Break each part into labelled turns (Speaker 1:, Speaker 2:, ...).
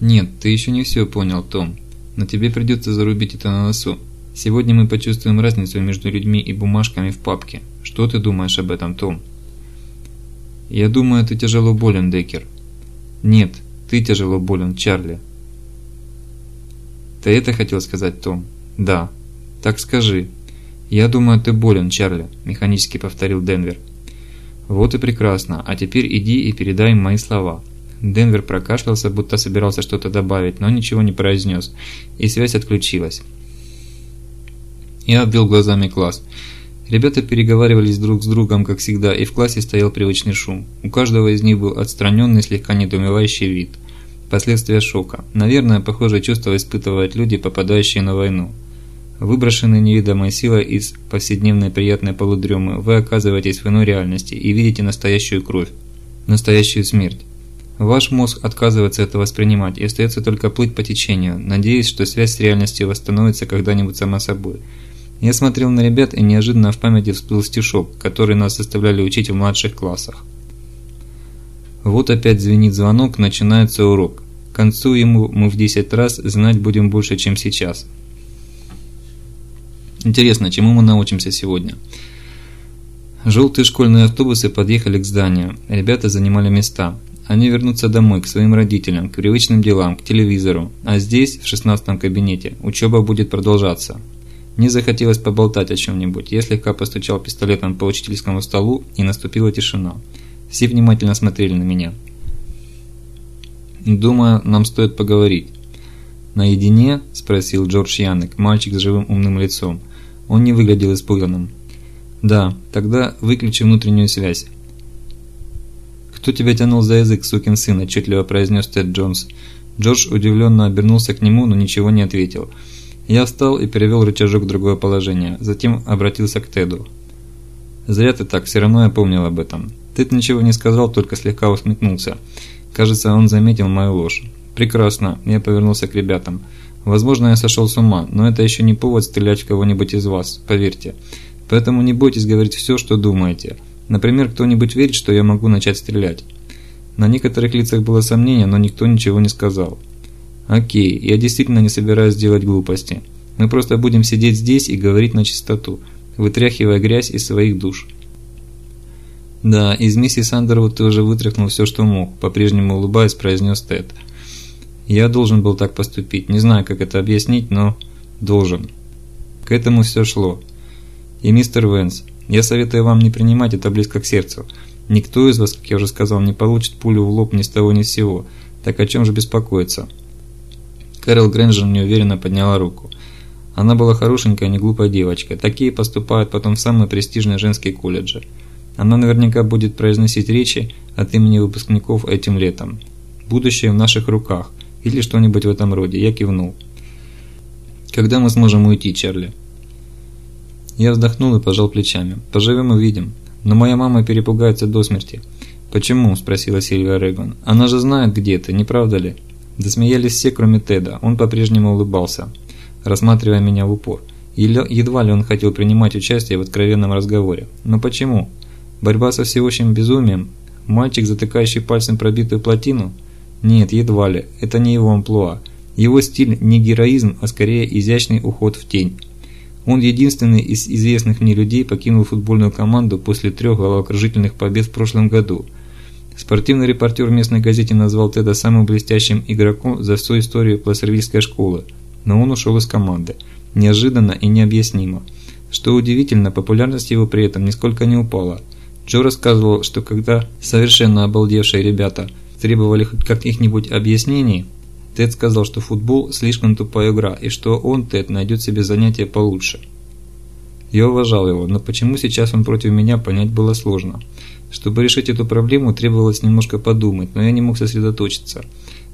Speaker 1: Нет, ты еще не все понял, Том. Но тебе придется зарубить это на носу. Сегодня мы почувствуем разницу между людьми и бумажками в папке. Что ты думаешь об этом, Том? Я думаю, ты тяжело болен, Деккер. Нет, ты тяжело болен, Чарли. Ты это хотел сказать, Том? Да. Так скажи. Я думаю, ты болен, Чарли, механически повторил Денвер. Вот и прекрасно. А теперь иди и передай им мои слова. Денвер прокашлялся, будто собирался что-то добавить, но ничего не произнес, и связь отключилась. Я обвел глазами класс. Ребята переговаривались друг с другом, как всегда, и в классе стоял привычный шум. У каждого из них был отстраненный, слегка недоумевающий вид. Последствия шока. Наверное, похожее чувство испытывают люди, попадающие на войну. Выброшенные невидимой силой из повседневной приятной полудремы, вы оказываетесь в иной реальности и видите настоящую кровь, настоящую смерть. Ваш мозг отказывается это воспринимать и остается только плыть по течению, надеясь, что связь с реальностью восстановится когда-нибудь сама собой. Я смотрел на ребят и неожиданно в памяти всплыл стишок, который нас заставляли учить в младших классах. Вот опять звенит звонок, начинается урок. К концу ему мы в 10 раз знать будем больше, чем сейчас. Интересно, чему мы научимся сегодня? Желтые школьные автобусы подъехали к зданию. Ребята занимали места. Они вернутся домой, к своим родителям, к привычным делам, к телевизору. А здесь, в шестнадцатом кабинете, учеба будет продолжаться. Мне захотелось поболтать о чем-нибудь. Я слегка постучал пистолетом по учительскому столу, и наступила тишина. Все внимательно смотрели на меня. «Думаю, нам стоит поговорить». «Наедине?» – спросил Джордж Янек, мальчик с живым умным лицом. Он не выглядел испуганным. «Да, тогда выключи внутреннюю связь. «Кто тебя тянул за язык, сукин сын?» – отчетливо произнес Тед Джонс. Джордж удивленно обернулся к нему, но ничего не ответил. Я встал и перевел рычажок в другое положение, затем обратился к Теду. «Зря ты так, все равно я помнил об этом». Тед ничего не сказал, только слегка усмехнулся. Кажется, он заметил мою ложь. «Прекрасно», – я повернулся к ребятам. «Возможно, я сошел с ума, но это еще не повод стрелять кого-нибудь из вас, поверьте. Поэтому не бойтесь говорить все, что думаете». Например, кто-нибудь верит, что я могу начать стрелять. На некоторых лицах было сомнение, но никто ничего не сказал. Окей, я действительно не собираюсь делать глупости. Мы просто будем сидеть здесь и говорить на чистоту, вытряхивая грязь из своих душ. Да, из миссис Андервуд ты уже вытряхнул все, что мог, по-прежнему улыбаясь, произнес Тед. Я должен был так поступить. Не знаю, как это объяснить, но должен. К этому все шло. И мистер Венс, я советую вам не принимать это близко к сердцу. Никто из вас, как я уже сказал, не получит пулю в лоб ни с того ни с сего. Так о чем же беспокоиться? Кэрол Грэнджер неуверенно подняла руку. Она была хорошенькая, не глупая девочка. Такие поступают потом в самые престижные женские колледжи. Она наверняка будет произносить речи от имени выпускников этим летом. Будущее в наших руках. Или что-нибудь в этом роде. Я кивнул. Когда мы сможем уйти, Чарли? Я вздохнул и пожал плечами. «Поживем и видим. Но моя мама перепугается до смерти». «Почему?» – спросила Сильвия Реган. «Она же знает, где ты, не правда ли?» Досмеялись все, кроме Теда. Он по-прежнему улыбался, рассматривая меня в упор. Едва ли он хотел принимать участие в откровенном разговоре. Но почему? Борьба со всеобщим безумием? Мальчик, затыкающий пальцем пробитую плотину? Нет, едва ли. Это не его амплуа. Его стиль не героизм, а скорее изящный уход в тень. Он единственный из известных мне людей покинул футбольную команду после трех головокружительных побед в прошлом году. Спортивный репортер в местной газете назвал Теда самым блестящим игроком за всю историю плассервильской школы, но он ушел из команды. Неожиданно и необъяснимо. Что удивительно, популярность его при этом нисколько не упала. Джо рассказывал, что когда совершенно обалдевшие ребята требовали хоть каких-нибудь объяснений, Тед сказал, что футбол слишком тупая игра, и что он, Тед, найдет себе занятие получше. Я уважал его, но почему сейчас он против меня, понять было сложно. Чтобы решить эту проблему, требовалось немножко подумать, но я не мог сосредоточиться.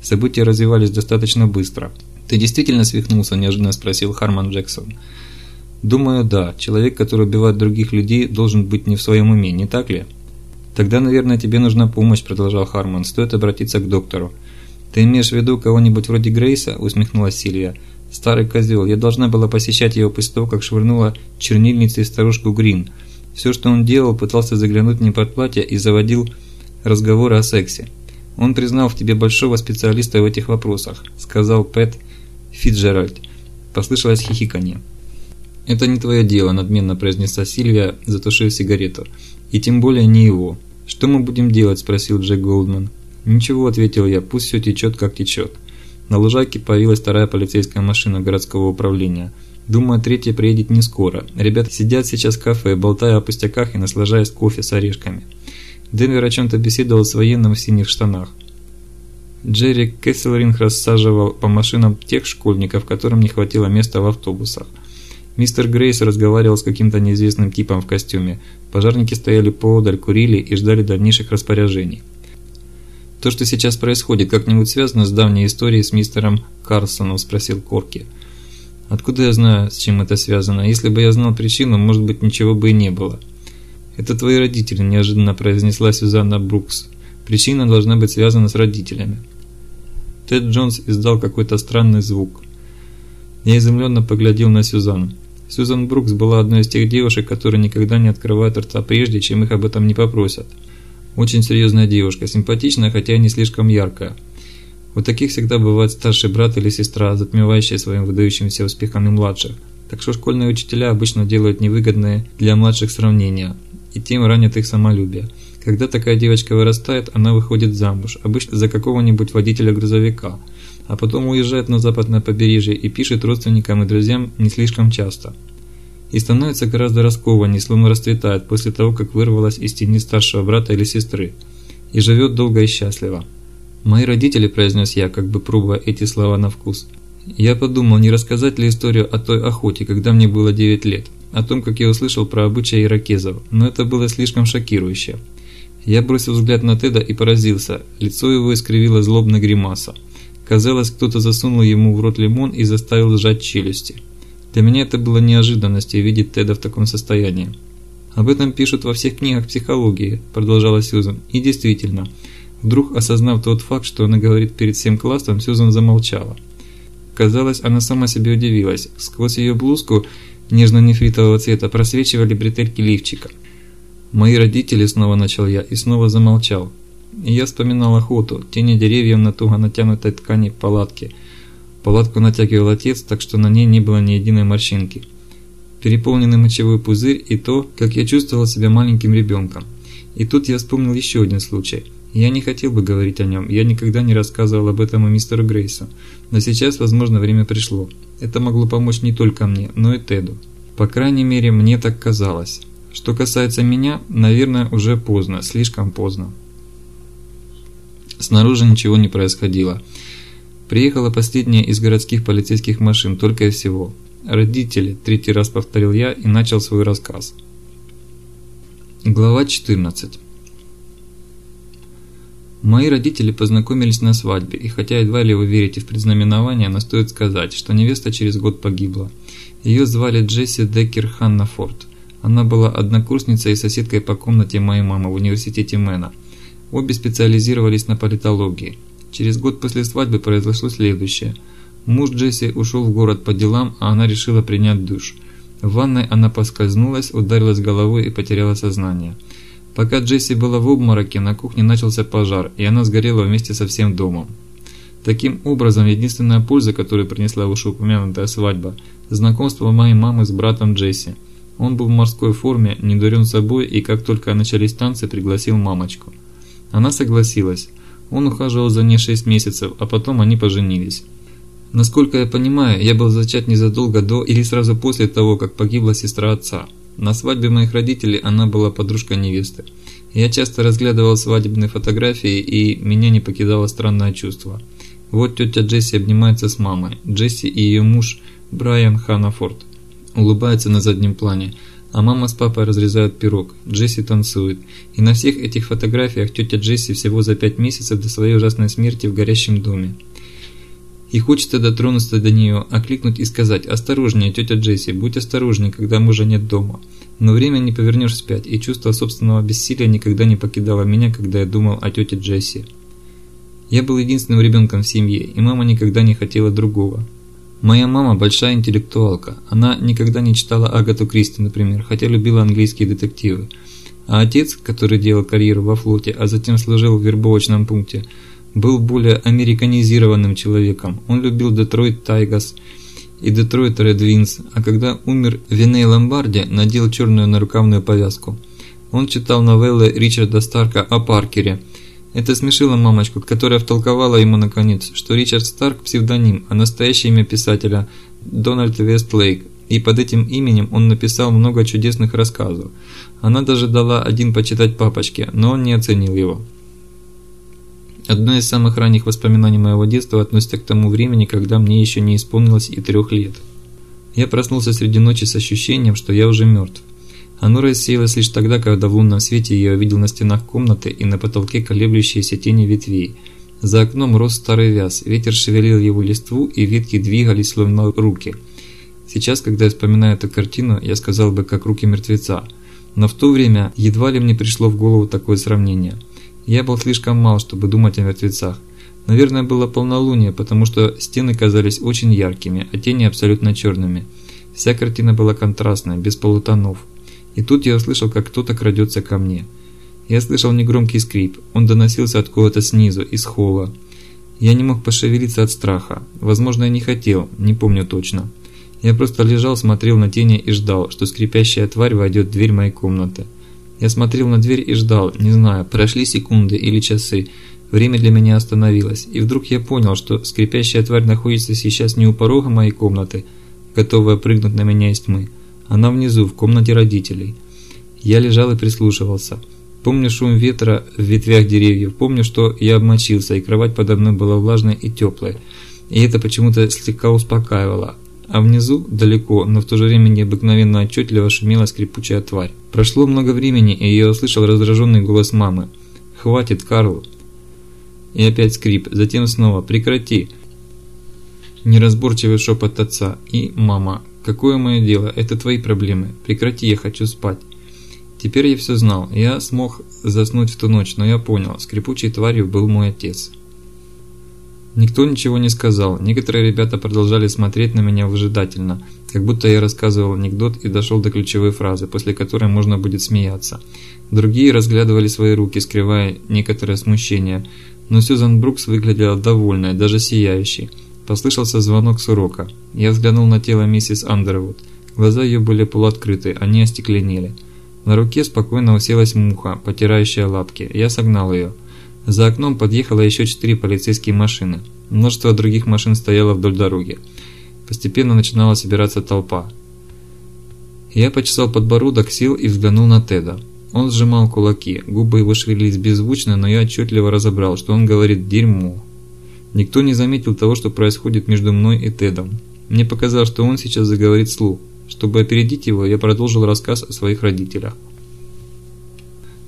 Speaker 1: События развивались достаточно быстро. «Ты действительно свихнулся?» – неожиданно спросил Харман Джексон. «Думаю, да. Человек, который убивает других людей, должен быть не в своем уме, не так ли?» «Тогда, наверное, тебе нужна помощь», – продолжал Харман. «Стоит обратиться к доктору». «Ты имеешь в виду кого-нибудь вроде Грейса?» – усмехнулась Сильвия. «Старый козел. Я должна была посещать его после того, как швырнула чернильницей старушку Грин. Все, что он делал, пытался заглянуть мне под платье и заводил разговоры о сексе. Он признал в тебе большого специалиста в этих вопросах», – сказал Пэт Фитджеральд. Послышалось хихиканье. «Это не твое дело», – надменно произнесла Сильвия, затушив сигарету. «И тем более не его». «Что мы будем делать?» – спросил Джек Голдман. «Ничего», – ответил я, – «пусть все течет, как течет». На лужайке появилась вторая полицейская машина городского управления. Думаю, третья приедет не скоро. Ребята сидят сейчас в кафе, болтая о пустяках и наслаждаясь кофе с орешками. Денвер о чем-то беседовал с военным в синих штанах. Джерри Кесселринг рассаживал по машинам тех школьников, которым не хватило места в автобусах. Мистер Грейс разговаривал с каким-то неизвестным типом в костюме. Пожарники стояли поодаль, курили и ждали дальнейших распоряжений. «То, что сейчас происходит, как-нибудь связано с давней историей с мистером Карлсоном?» – спросил Корки. «Откуда я знаю, с чем это связано? Если бы я знал причину, может быть, ничего бы и не было». «Это твои родители», – неожиданно произнесла Сюзанна Брукс. «Причина должна быть связана с родителями». Тед Джонс издал какой-то странный звук. Я изумленно поглядел на Сюзанну. Сюзан Брукс была одной из тех девушек, которые никогда не открывают рта прежде, чем их об этом не попросят. Очень серьезная девушка, симпатичная, хотя не слишком яркая. У таких всегда бывает старший брат или сестра, затмевающие своим выдающимся успехами младших. Так что школьные учителя обычно делают невыгодные для младших сравнения, и тем ранят их самолюбие. Когда такая девочка вырастает, она выходит замуж, обычно за какого-нибудь водителя грузовика, а потом уезжает на западное побережье и пишет родственникам и друзьям не слишком часто и становится гораздо раскованней, словно расцветает после того, как вырвалась из тени старшего брата или сестры, и живет долго и счастливо. «Мои родители», – произнес я, как бы пробуя эти слова на вкус. Я подумал, не рассказать ли историю о той охоте, когда мне было 9 лет, о том, как я услышал про обычаи иракезов, но это было слишком шокирующе. Я бросил взгляд на Теда и поразился, лицо его искривило злобная гримаса. Казалось, кто-то засунул ему в рот лимон и заставил сжать челюсти. Для меня это было неожиданностью видеть Теда в таком состоянии. «Об этом пишут во всех книгах психологии», – продолжала Сьюзан. И действительно, вдруг осознав тот факт, что она говорит перед всем классом, Сьюзан замолчала. Казалось, она сама себе удивилась. Сквозь ее блузку нежно-нефритового цвета просвечивали бретельки лифчика. «Мои родители», – снова начал я, и снова замолчал. Я вспоминал охоту, тени деревьев на туго натянутой ткани палатки – Палатку натягивал отец, так что на ней не было ни единой морщинки. Переполненный мочевой пузырь и то, как я чувствовал себя маленьким ребенком. И тут я вспомнил еще один случай. Я не хотел бы говорить о нем, я никогда не рассказывал об этом и мистеру Грейсу. Но сейчас, возможно, время пришло. Это могло помочь не только мне, но и Теду. По крайней мере, мне так казалось. Что касается меня, наверное, уже поздно, слишком поздно. Снаружи ничего не происходило. Приехала последняя из городских полицейских машин, только и всего. Родители, третий раз повторил я и начал свой рассказ. Глава 14 Мои родители познакомились на свадьбе, и хотя едва ли вы верите в предзнаменование, но стоит сказать, что невеста через год погибла. Ее звали Джесси Деккер Ханнафорд. Она была однокурсницей и соседкой по комнате моей мамы в университете Мэна. Обе специализировались на политологии. Через год после свадьбы произошло следующее. Муж Джесси ушел в город по делам, а она решила принять душ. В ванной она поскользнулась, ударилась головой и потеряла сознание. Пока Джесси была в обмороке, на кухне начался пожар, и она сгорела вместе со всем домом. Таким образом, единственная польза, которую принесла вышеупомянутая свадьба – знакомство моей мамы с братом Джесси. Он был в морской форме, не дурен собой и как только начались танцы, пригласил мамочку. Она согласилась. Он ухаживал за ней 6 месяцев, а потом они поженились. Насколько я понимаю, я был зачат незадолго до или сразу после того, как погибла сестра отца. На свадьбе моих родителей она была подружкой невесты. Я часто разглядывал свадебные фотографии, и меня не покидало странное чувство. Вот тетя Джесси обнимается с мамой. Джесси и ее муж Брайан Ханафорд улыбаются на заднем плане а мама с папой разрезают пирог, Джесси танцует. И на всех этих фотографиях тетя Джесси всего за пять месяцев до своей ужасной смерти в горящем доме. И хочется дотронуться до нее, окликнуть и сказать «Осторожнее, тетя Джесси, будь осторожнее, когда мужа нет дома». Но время не повернешь вспять, и чувство собственного бессилия никогда не покидало меня, когда я думал о тете Джесси. Я был единственным ребенком в семье, и мама никогда не хотела другого. Моя мама большая интеллектуалка. Она никогда не читала Агату Кристи, например, хотя любила английские детективы. А отец, который делал карьеру во флоте, а затем служил в вербовочном пункте, был более американизированным человеком. Он любил Детройт Тайгас и Детройт Ред Винс, а когда умер Виней Ломбарди, надел черную нарукавную повязку. Он читал новеллы Ричарда Старка о Паркере. Это смешило мамочку, которая втолковала ему наконец, что Ричард Старк – псевдоним, а настоящее имя писателя – Дональд Вестлейк, и под этим именем он написал много чудесных рассказов. Она даже дала один почитать папочке, но он не оценил его. Одно из самых ранних воспоминаний моего детства относится к тому времени, когда мне еще не исполнилось и трех лет. Я проснулся среди ночи с ощущением, что я уже мертв. Оно рассеялось лишь тогда, когда в лунном свете я увидел на стенах комнаты и на потолке колеблющиеся тени ветвей. За окном рос старый вяз, ветер шевелил его листву, и ветки двигались словно руки. Сейчас, когда я вспоминаю эту картину, я сказал бы, как руки мертвеца. Но в то время едва ли мне пришло в голову такое сравнение – я был слишком мал, чтобы думать о мертвецах. Наверное, было полнолуние, потому что стены казались очень яркими, а тени абсолютно черными. Вся картина была контрастной, без полутонов. И тут я услышал, как кто-то крадется ко мне. Я слышал негромкий скрип, он доносился откуда-то снизу, из холла. Я не мог пошевелиться от страха. Возможно, я не хотел, не помню точно. Я просто лежал, смотрел на тени и ждал, что скрипящая тварь войдет в дверь моей комнаты. Я смотрел на дверь и ждал, не знаю, прошли секунды или часы. Время для меня остановилось, и вдруг я понял, что скрипящая тварь находится сейчас не у порога моей комнаты, готовая прыгнуть на меня из тьмы. Она внизу, в комнате родителей. Я лежал и прислушивался. Помню шум ветра в ветвях деревьев, помню, что я обмочился, и кровать подо мной была влажной и теплой. И это почему-то слегка успокаивало, а внизу, далеко, но в то же время необыкновенно отчетливо шумела скрипучая тварь. Прошло много времени, и я услышал раздраженный голос мамы. «Хватит, Карл!» И опять скрип, затем снова «Прекрати!» Неразборчивый шепот отца и «Мама, какое мое дело? Это твои проблемы. Прекрати, я хочу спать». Теперь я все знал. Я смог заснуть в ту ночь, но я понял, скрипучей тварью был мой отец. Никто ничего не сказал. Некоторые ребята продолжали смотреть на меня выжидательно, как будто я рассказывал анекдот и дошел до ключевой фразы, после которой можно будет смеяться. Другие разглядывали свои руки, скрывая некоторое смущение. Но Сьюзан Брукс выглядела довольной, даже сияющей. Послышался звонок с урока. Я взглянул на тело миссис Андервуд. Глаза ее были полуоткрыты, они остекленели. На руке спокойно уселась муха, потирающая лапки. Я согнал ее. За окном подъехало еще четыре полицейские машины. Множество других машин стояло вдоль дороги. Постепенно начинала собираться толпа. Я почесал подбородок, сел и взглянул на Теда. Он сжимал кулаки, губы его шевелились беззвучно, но я отчетливо разобрал, что он говорит «дерьмо». Никто не заметил того, что происходит между мной и Тедом. Мне показалось, что он сейчас заговорит вслух. Чтобы опередить его, я продолжил рассказ о своих родителях.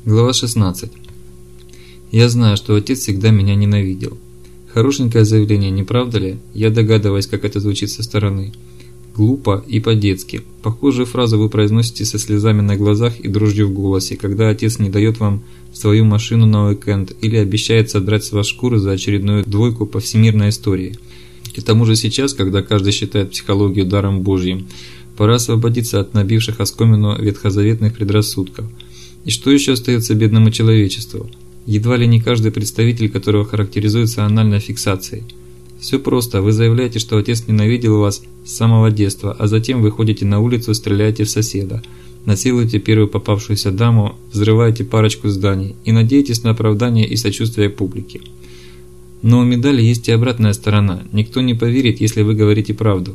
Speaker 1: Глава 16. Я знаю, что отец всегда меня ненавидел. Хорошенькое заявление, не правда ли? Я догадываюсь, как это звучит со стороны. Глупо и по-детски. Похожую фразу вы произносите со слезами на глазах и дрожью в голосе, когда отец не дает вам свою машину на уикенд или обещает содрать с вас шкуры за очередную двойку по всемирной истории. К тому же сейчас, когда каждый считает психологию даром Божьим, пора освободиться от набивших оскомину ветхозаветных предрассудков. И что еще остается бедному человечеству? едва ли не каждый представитель которого характеризуется анальной фиксацией. Все просто, вы заявляете, что отец ненавидел вас с самого детства, а затем выходите на улицу стреляете в соседа, насилуете первую попавшуюся даму, взрываете парочку зданий и надеетесь на оправдание и сочувствие публики. Но у медали есть и обратная сторона. Никто не поверит, если вы говорите правду.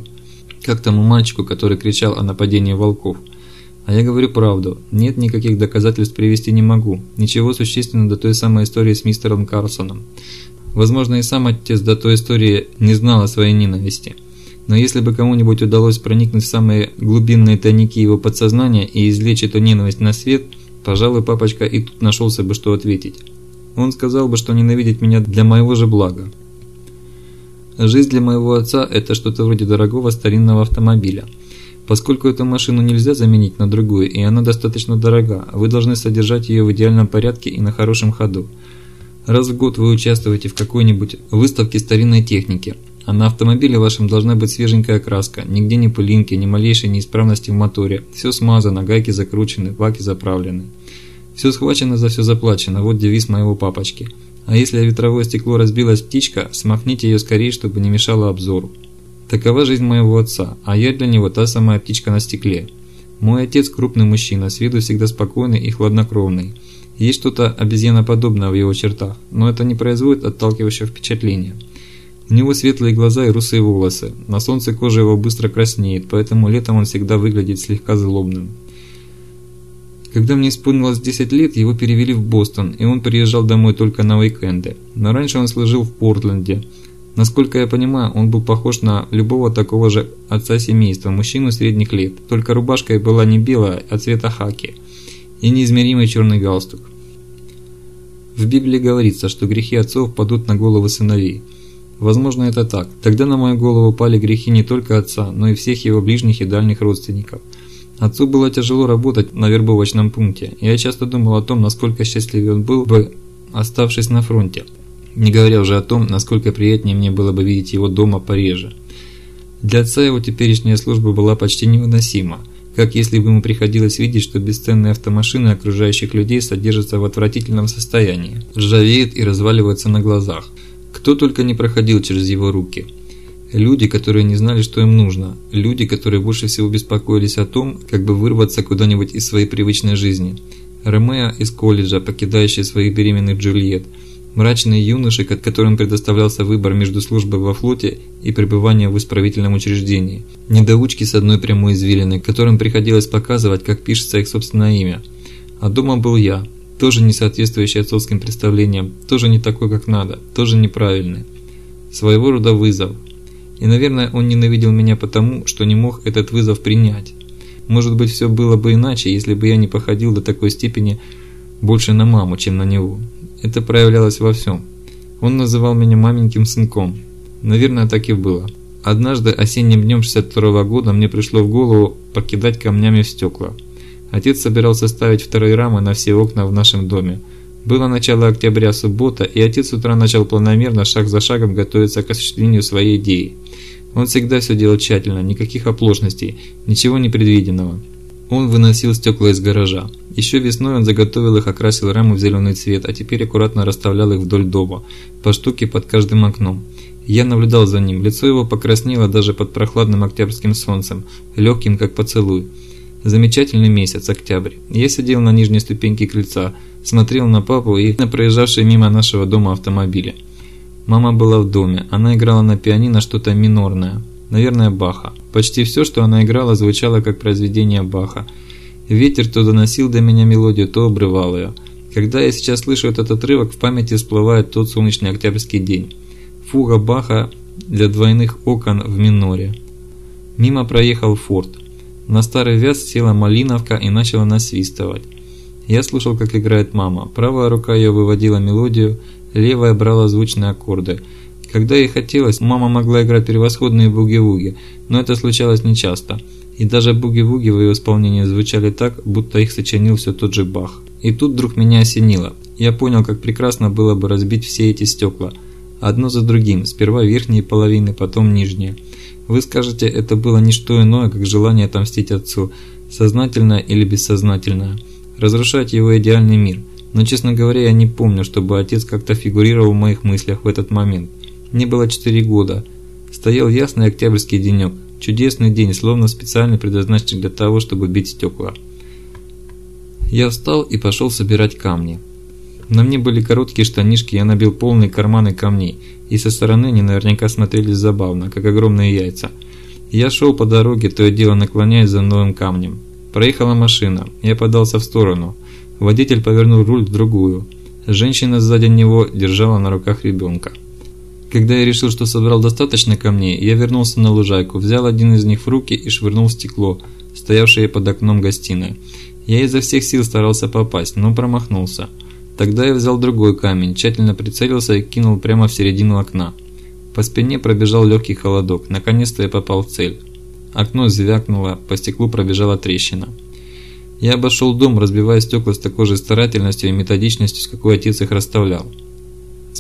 Speaker 1: Как тому мальчику, который кричал о нападении волков – а я говорю правду. Нет никаких доказательств привести не могу. Ничего существенного до той самой истории с мистером Карлсоном. Возможно, и сам отец до той истории не знал о своей ненависти. Но если бы кому-нибудь удалось проникнуть в самые глубинные тайники его подсознания и извлечь эту ненависть на свет, пожалуй, папочка и тут нашелся бы, что ответить. Он сказал бы, что ненавидит меня для моего же блага. Жизнь для моего отца – это что-то вроде дорогого старинного автомобиля – Поскольку эту машину нельзя заменить на другую, и она достаточно дорога, вы должны содержать ее в идеальном порядке и на хорошем ходу. Раз в год вы участвуете в какой-нибудь выставке старинной техники, а на автомобиле вашем должна быть свеженькая краска, нигде ни пылинки, ни малейшей неисправности в моторе, все смазано, гайки закручены, баки заправлены. Все схвачено, за все заплачено, вот девиз моего папочки. А если о ветровое стекло разбилась птичка, смахните ее скорее, чтобы не мешало обзору. Такова жизнь моего отца, а я для него та самая птичка на стекле. Мой отец крупный мужчина, с виду всегда спокойный и хладнокровный. Есть что-то обезьяноподобное в его чертах, но это не производит отталкивающего впечатления. У него светлые глаза и русые волосы, на солнце кожа его быстро краснеет, поэтому летом он всегда выглядит слегка злобным. Когда мне исполнилось 10 лет, его перевели в Бостон, и он приезжал домой только на уикенды. Но раньше он служил в Портленде. Насколько я понимаю, он был похож на любого такого же отца семейства, мужчину средних лет, только рубашка была не белая, а цвета хаки, и неизмеримый черный галстук. В Библии говорится, что грехи отцов падут на головы сыновей. Возможно, это так. Тогда на мою голову пали грехи не только отца, но и всех его ближних и дальних родственников – Отцу было тяжело работать на вербовочном пункте, я часто думал о том, насколько счастливее он был бы, оставшись на фронте. Не говоря уже о том, насколько приятнее мне было бы видеть его дома пореже. Для отца его теперешняя служба была почти невыносима, как если бы ему приходилось видеть, что бесценные автомашины окружающих людей содержатся в отвратительном состоянии, ржавеют и разваливаются на глазах. Кто только не проходил через его руки – Люди, которые не знали, что им нужно. Люди, которые больше всего беспокоились о том, как бы вырваться куда-нибудь из своей привычной жизни. Ромео из колледжа, покидающий своих беременных Джульет. Мрачные юноши, которым предоставлялся выбор между службой во флоте и пребыванием в исправительном учреждении. Недоучки с одной прямой извилиной, которым приходилось показывать, как пишется их собственное имя. А дома был я, тоже не соответствующий отцовским представлениям, тоже не такой, как надо, тоже неправильный. Своего рода вызов – и, наверное, он ненавидел меня потому, что не мог этот вызов принять. Может быть, все было бы иначе, если бы я не походил до такой степени больше на маму, чем на него. Это проявлялось во всем. Он называл меня маменьким сынком. Наверное, так и было. Однажды осенним днем 62 -го года мне пришло в голову покидать камнями стекла. Отец собирался ставить вторые рамы на все окна в нашем доме – было начало октября, суббота, и отец с утра начал планомерно, шаг за шагом готовиться к осуществлению своей идеи. Он всегда все делал тщательно, никаких оплошностей, ничего непредвиденного. Он выносил стекла из гаража. Еще весной он заготовил их, окрасил рамы в зеленый цвет, а теперь аккуратно расставлял их вдоль дома, по штуке под каждым окном. Я наблюдал за ним, лицо его покраснело даже под прохладным октябрьским солнцем, легким как поцелуй. Замечательный месяц, октябрь. Я сидел на нижней ступеньке крыльца, смотрел на папу и на проезжавшие мимо нашего дома автомобили. Мама была в доме, она играла на пианино что-то минорное, наверное Баха. Почти все, что она играла, звучало как произведение Баха. Ветер то доносил до меня мелодию, то обрывал ее. Когда я сейчас слышу этот отрывок, в памяти всплывает тот солнечный октябрьский день. Фуга Баха для двойных окон в миноре. Мимо проехал форт. На старый вяз села малиновка и начала насвистывать. Я слушал, как играет мама. Правая рука ее выводила мелодию, левая брала звучные аккорды. Когда ей хотелось, мама могла играть превосходные буги-вуги, но это случалось нечасто. И даже буги-вуги в ее исполнении звучали так, будто их сочинил все тот же Бах. И тут вдруг меня осенило. Я понял, как прекрасно было бы разбить все эти стекла. Одно за другим, сперва верхние половины, потом нижние. Вы скажете, это было не что иное, как желание отомстить отцу, сознательное или бессознательное разрушать его идеальный мир. Но, честно говоря, я не помню, чтобы отец как-то фигурировал в моих мыслях в этот момент. Мне было 4 года. Стоял ясный октябрьский денек. Чудесный день, словно специально предназначен для того, чтобы бить стекла. Я встал и пошел собирать камни. На мне были короткие штанишки, я набил полные карманы камней, и со стороны они наверняка смотрелись забавно, как огромные яйца. Я шел по дороге, то и дело наклоняясь за новым камнем. Проехала машина. Я подался в сторону. Водитель повернул руль в другую. Женщина сзади него держала на руках ребенка. Когда я решил, что собрал достаточно камней, я вернулся на лужайку, взял один из них в руки и швырнул в стекло, стоявшее под окном гостиной. Я изо всех сил старался попасть, но промахнулся. Тогда я взял другой камень, тщательно прицелился и кинул прямо в середину окна. По спине пробежал легкий холодок, наконец-то я попал в цель. Окно звякнуло, по стеклу пробежала трещина. Я обошел дом, разбивая стекла с такой же старательностью и методичностью, с какой отец их расставлял.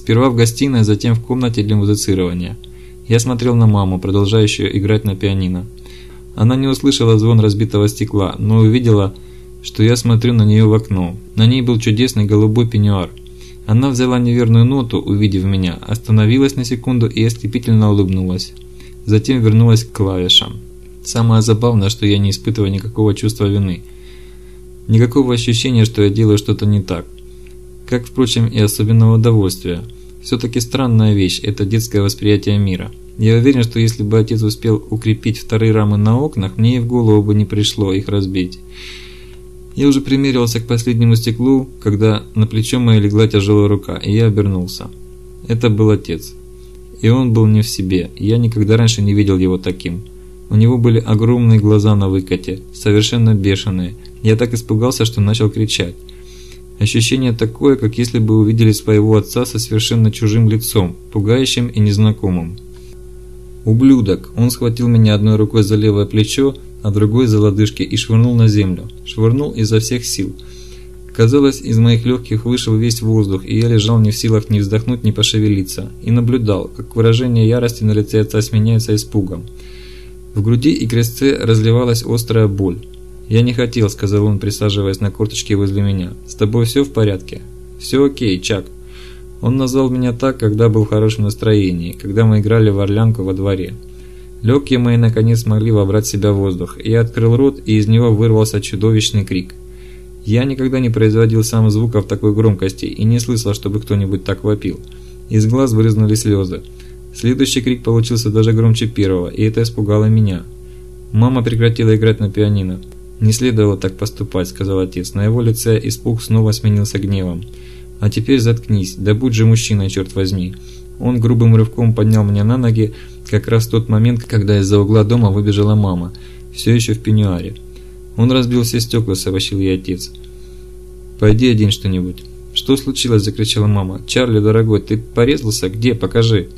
Speaker 1: Сперва в гостиной, затем в комнате для музицирования. Я смотрел на маму, продолжающую играть на пианино. Она не услышала звон разбитого стекла, но увидела, что я смотрю на нее в окно. На ней был чудесный голубой пеньюар. Она взяла неверную ноту, увидев меня, остановилась на секунду и ослепительно улыбнулась. Затем вернулась к клавишам. Самое забавное, что я не испытываю никакого чувства вины. Никакого ощущения, что я делаю что-то не так. Как, впрочем, и особенного удовольствия. Все-таки странная вещь – это детское восприятие мира. Я уверен, что если бы отец успел укрепить вторые рамы на окнах, мне и в голову бы не пришло их разбить. Я уже примеривался к последнему стеклу, когда на плечо мое легла тяжелая рука, и я обернулся. Это был отец. И он был не в себе, я никогда раньше не видел его таким. У него были огромные глаза на выкате, совершенно бешеные. Я так испугался, что начал кричать. Ощущение такое, как если бы увидели своего отца со совершенно чужим лицом, пугающим и незнакомым. «Ублюдок!» Он схватил меня одной рукой за левое плечо, а другой за лодыжки и швырнул на землю. Швырнул изо всех сил. Казалось, из моих легких вышел весь воздух, и я лежал не в силах ни вздохнуть, ни пошевелиться, и наблюдал, как выражение ярости на лице отца сменяется испугом. В груди и крестце разливалась острая боль. «Я не хотел», — сказал он, присаживаясь на корточке возле меня. «С тобой все в порядке?» «Все окей, Чак». Он назвал меня так, когда был в хорошем настроении, когда мы играли в орлянку во дворе. Легкие мои наконец смогли вобрать в себя воздух. Я открыл рот, и из него вырвался чудовищный крик. Я никогда не производил сам звуков такой громкости и не слышал, чтобы кто-нибудь так вопил. Из глаз брызнули слезы. Следующий крик получился даже громче первого, и это испугало меня. Мама прекратила играть на пианино. «Не следовало так поступать», — сказал отец. На его лице испуг снова сменился гневом. «А теперь заткнись, да будь же мужчиной, черт возьми». Он грубым рывком поднял меня на ноги, как раз в тот момент, когда из-за угла дома выбежала мама, все еще в пеньюаре. Он разбил все стекла, сообщил ей отец. «Пойди одень что-нибудь». «Что случилось?» – закричала мама. «Чарли, дорогой, ты порезался? Где? Покажи».